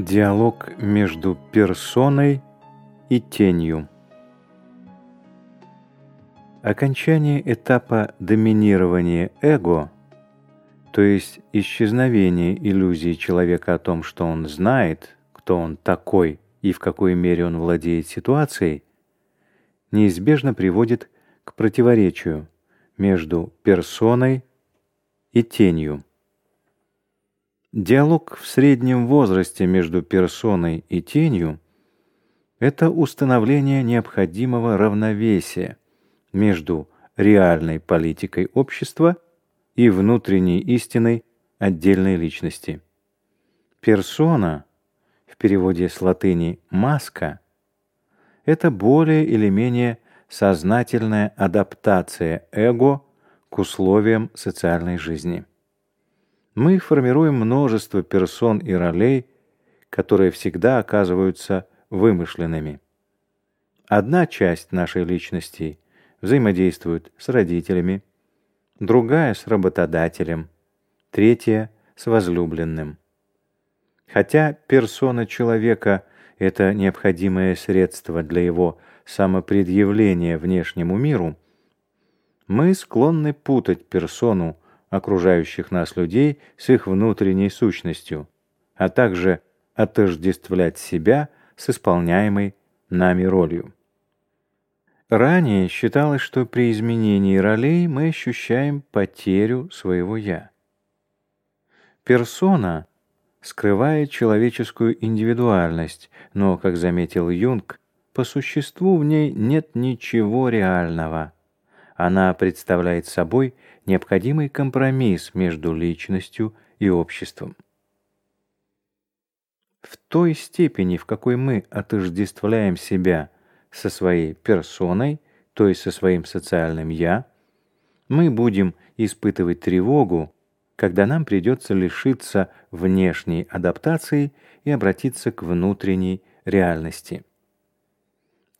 Диалог между персоной и тенью. Окончание этапа доминирования эго, то есть исчезновение иллюзии человека о том, что он знает, кто он такой и в какой мере он владеет ситуацией, неизбежно приводит к противоречию между персоной и тенью. Диалог в среднем возрасте между персоной и тенью — это установление необходимого равновесия между реальной политикой общества и внутренней истиной отдельной личности. Персона, в переводе с латыни «маска», это более или менее сознательная адаптация эго к условиям социальной жизни. Мы формируем множество персон и ролей, которые всегда оказываются вымышленными. Одна часть нашей личности взаимодействует с родителями, другая с работодателем, третья с возлюбленным. Хотя персона человека это необходимое средство для его самопредъявления внешнему миру, мы склонны путать персону окружающих нас людей с их внутренней сущностью, а также отождествлять себя с исполняемой нами ролью. Ранее считалось, что при изменении ролей мы ощущаем потерю своего «я». Персона скрывает человеческую индивидуальность, но, как заметил Юнг, по существу в ней нет ничего реального – она представляет собой необходимый компромисс между личностью и обществом. В той степени, в какой мы отождествляем себя со своей персоной, то есть со своим социальным «я», мы будем испытывать тревогу, когда нам придется лишиться внешней адаптации и обратиться к внутренней реальности.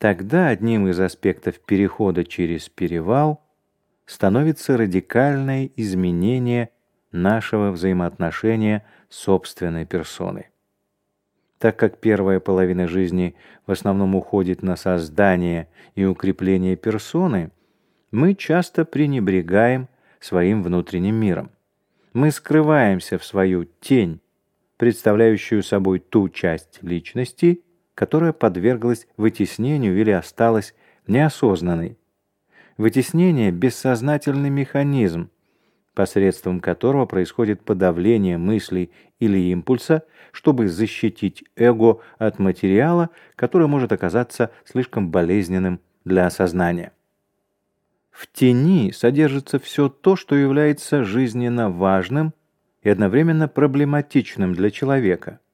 Тогда одним из аспектов перехода через перевал становится радикальное изменение нашего взаимоотношения с собственной персоной. Так как первая половина жизни в основном уходит на создание и укрепление персоны, мы часто пренебрегаем своим внутренним миром. Мы скрываемся в свою тень, представляющую собой ту часть личности, которая подверглась вытеснению или осталась неосознанной. Вытеснение – бессознательный механизм, посредством которого происходит подавление мыслей или импульса, чтобы защитить эго от материала, который может оказаться слишком болезненным для осознания. В тени содержится все то, что является жизненно важным и одновременно проблематичным для человека –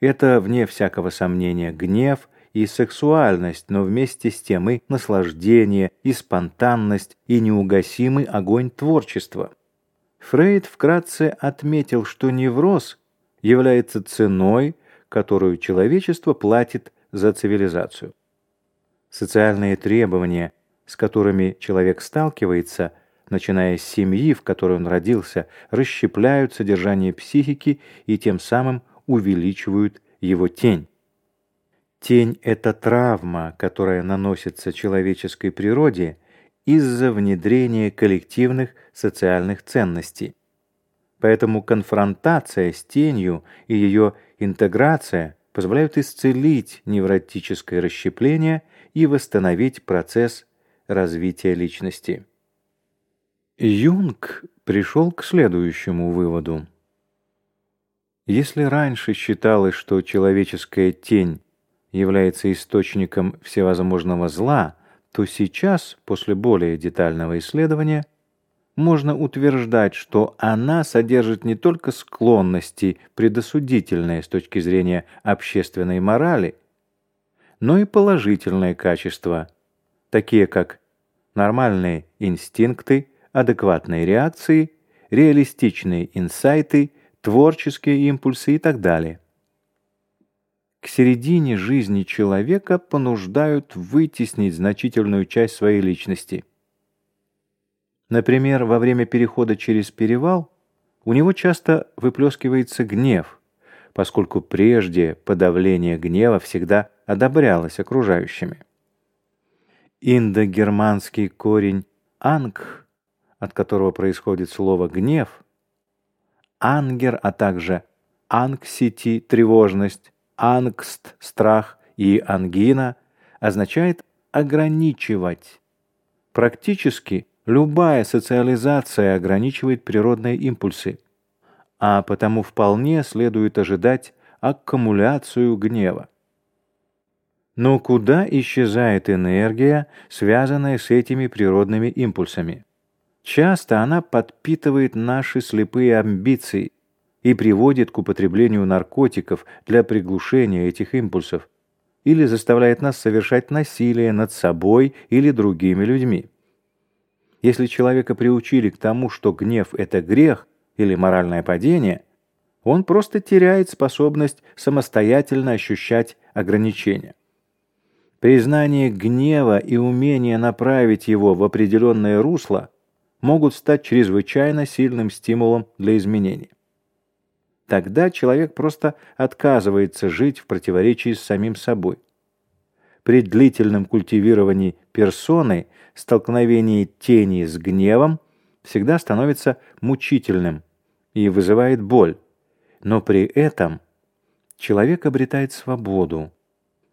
это, вне всякого сомнения, гнев и сексуальность, но вместе с тем и наслаждение, и спонтанность, и неугасимый огонь творчества. Фрейд вкратце отметил, что невроз является ценой, которую человечество платит за цивилизацию. Социальные требования, с которыми человек сталкивается, начиная с семьи, в которой он родился, расщепляют содержание психики и тем самым увеличивают его тень. Тень — это травма, которая наносится человеческой природе из-за внедрения коллективных социальных ценностей. Поэтому конфронтация с тенью и ее интеграция позволяют исцелить невротическое расщепление и восстановить процесс развития личности. Юнг пришел к следующему выводу. Если раньше считалось, что человеческая тень является источником всевозможного зла, то сейчас, после более детального исследования, можно утверждать, что она содержит не только склонности, предосудительные с точки зрения общественной морали, но и положительные качества, такие как нормальные инстинкты, адекватные реакции, реалистичные инсайты творческие импульсы и так далее. К середине жизни человека понуждают вытеснить значительную часть своей личности. Например, во время перехода через перевал у него часто выплескивается гнев, поскольку прежде подавление гнева всегда одобрялось окружающими. Индогерманский корень «анг», от которого происходит слово «гнев», «anger», а также «anxiety» — тревожность, «angst» — страх и «ангина» означает «ограничивать». Практически любая социализация ограничивает природные импульсы, а потому вполне следует ожидать аккумуляцию гнева. Но куда исчезает энергия, связанная с этими природными импульсами? Часто она подпитывает наши слепые амбиции и приводит к употреблению наркотиков для приглушения этих импульсов или заставляет нас совершать насилие над собой или другими людьми. Если человека приучили к тому, что гнев — это грех или моральное падение, он просто теряет способность самостоятельно ощущать ограничения. Признание гнева и умение направить его в определенное русло могут стать чрезвычайно сильным стимулом для изменений. Тогда человек просто отказывается жить в противоречии с самим собой. При длительном культивировании персоны столкновение тени с гневом всегда становится мучительным и вызывает боль, но при этом человек обретает свободу,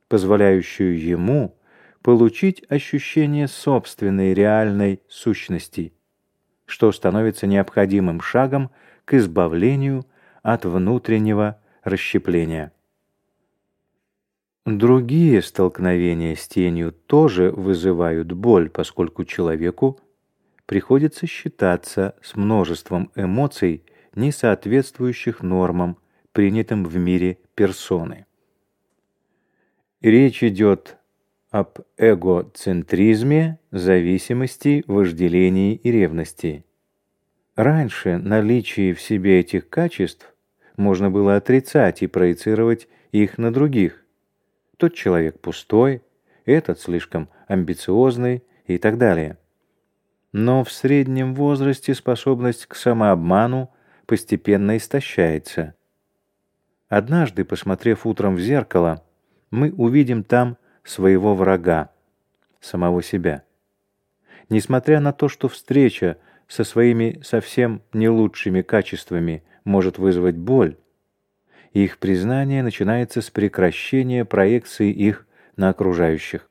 позволяющую ему получить ощущение собственной реальной сущности, что становится необходимым шагом к избавлению от внутреннего расщепления. Другие столкновения с тенью тоже вызывают боль, поскольку человеку приходится считаться с множеством эмоций, не соответствующих нормам, принятым в мире персоны. Речь идет об эгоцентризме, зависимости, вожделении и ревности. Раньше наличие в себе этих качеств можно было отрицать и проецировать их на других. Тот человек пустой, этот слишком амбициозный и так далее. Но в среднем возрасте способность к самообману постепенно истощается. Однажды, посмотрев утром в зеркало, мы увидим там своего врага, самого себя. Несмотря на то, что встреча со своими совсем не лучшими качествами может вызвать боль, их признание начинается с прекращения проекции их на окружающих.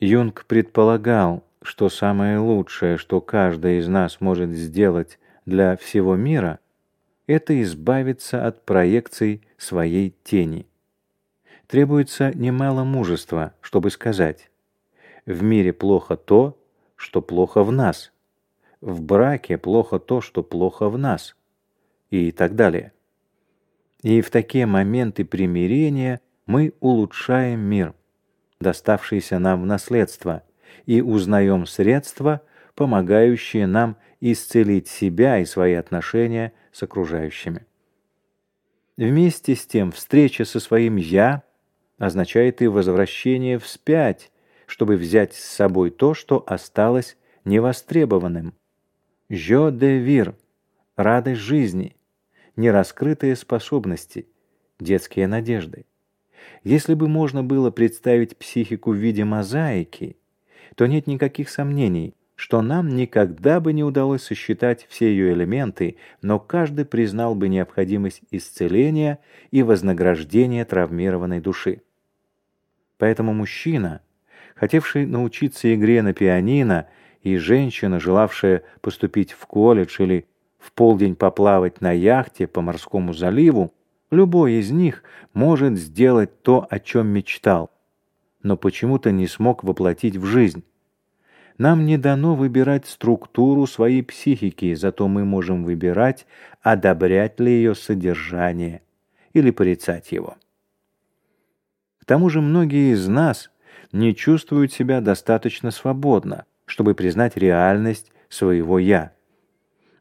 Юнг предполагал, что самое лучшее, что каждый из нас может сделать для всего мира, это избавиться от проекций своей тени требуется немало мужества, чтобы сказать «в мире плохо то, что плохо в нас», «в браке плохо то, что плохо в нас» и так далее. И в такие моменты примирения мы улучшаем мир, доставшийся нам в наследство, и узнаем средства, помогающие нам исцелить себя и свои отношения с окружающими. Вместе с тем встреча со своим «я» означает и возвращение вспять, чтобы взять с собой то, что осталось невостребованным. «Жо де вир» — радость жизни, нераскрытые способности, детские надежды. Если бы можно было представить психику в виде мозаики, то нет никаких сомнений, что нам никогда бы не удалось сосчитать все ее элементы, но каждый признал бы необходимость исцеления и вознаграждения травмированной души. Поэтому мужчина, хотевший научиться игре на пианино, и женщина, желавшая поступить в колледж или в полдень поплавать на яхте по морскому заливу, любой из них может сделать то, о чем мечтал, но почему-то не смог воплотить в жизнь. Нам не дано выбирать структуру своей психики, зато мы можем выбирать, одобрять ли ее содержание или порицать его. К тому же многие из нас не чувствуют себя достаточно свободно, чтобы признать реальность своего «я».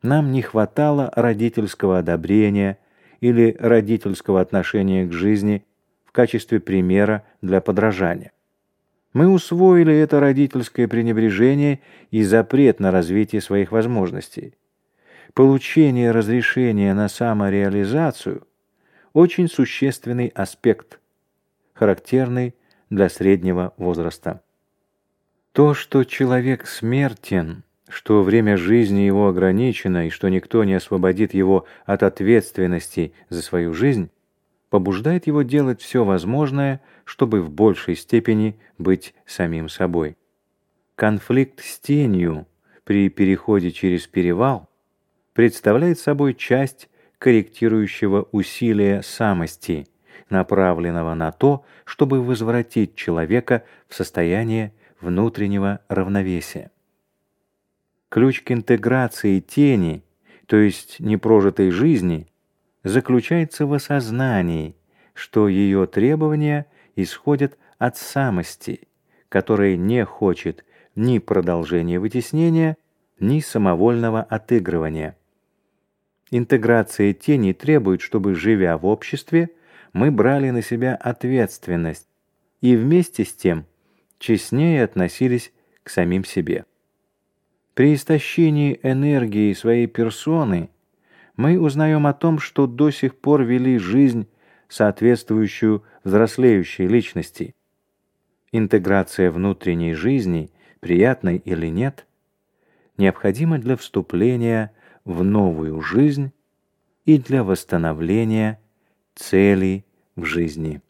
Нам не хватало родительского одобрения или родительского отношения к жизни в качестве примера для подражания. Мы усвоили это родительское пренебрежение и запрет на развитие своих возможностей. Получение разрешения на самореализацию – очень существенный аспект, характерный для среднего возраста. То, что человек смертен, что время жизни его ограничено и что никто не освободит его от ответственности за свою жизнь, побуждает его делать все возможное, чтобы в большей степени быть самим собой. Конфликт с тенью при переходе через перевал представляет собой часть корректирующего усилия самости, направленного на то, чтобы возвратить человека в состояние внутреннего равновесия. Ключ к интеграции тени, то есть непрожитой жизни, заключается в осознании, что ее требования исходят от самости, которая не хочет ни продолжения вытеснения, ни самовольного отыгрывания. Интеграция тени требует, чтобы, живя в обществе, мы брали на себя ответственность и вместе с тем честнее относились к самим себе. При истощении энергии своей персоны мы узнаем о том, что до сих пор вели жизнь, соответствующую взрослеющей личности. Интеграция внутренней жизни, приятной или нет, необходима для вступления в новую жизнь и для восстановления целей в жизни.